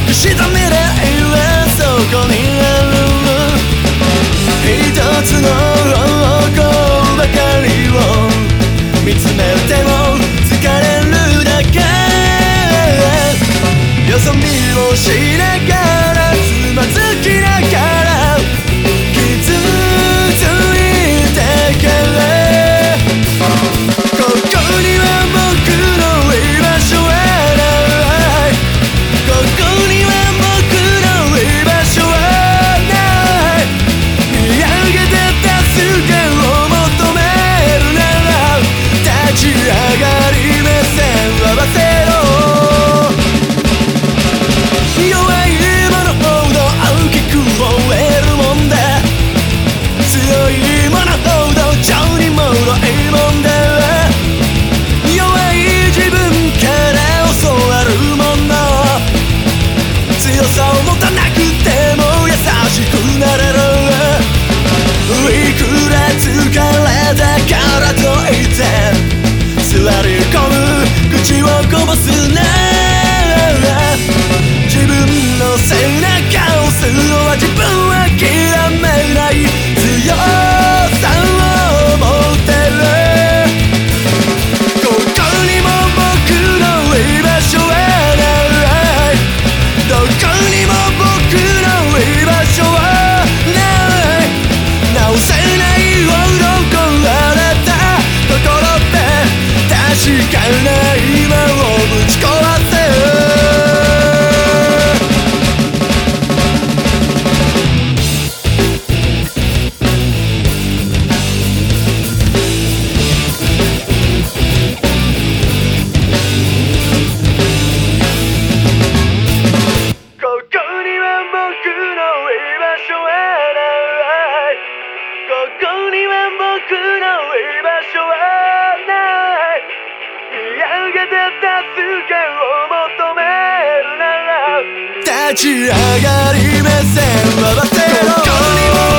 くした未来はそこにある一つの I 立ち上がり目線はばせろ